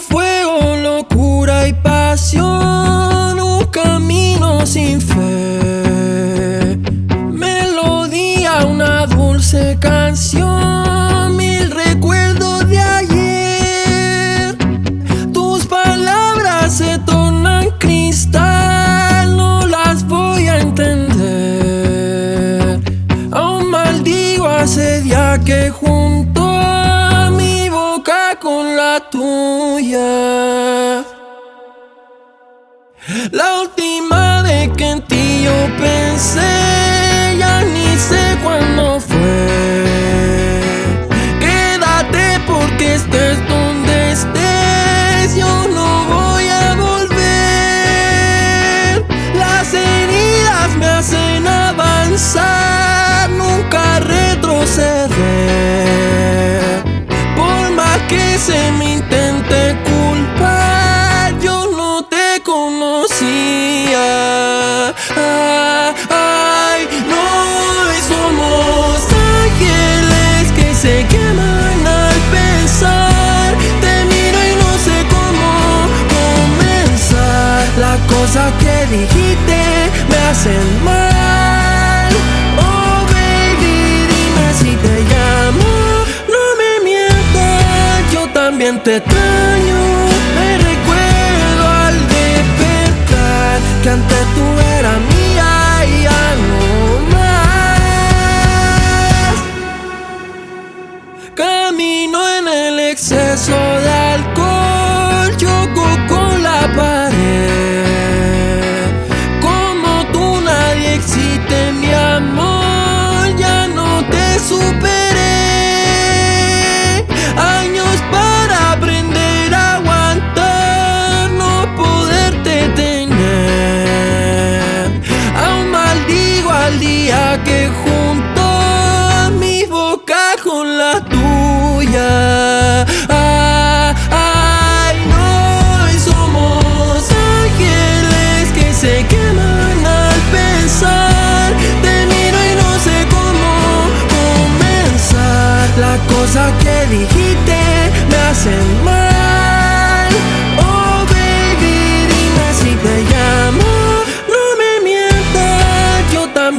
fue tuya. La última. se me intente culpar, yo no te conocía. Ah, ay, no, somos ángeles que se queman al pensar. Te miro y no sé cómo comenzar. Las cosas que dijiste me hacen mal. siente daño. Me recuerdo al despertar que ante tu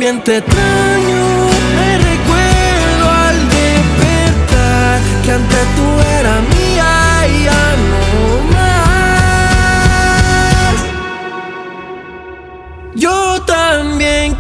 también te extraño. Me recuerdo al despertar que antes tú eras mía y ya no más. Yo también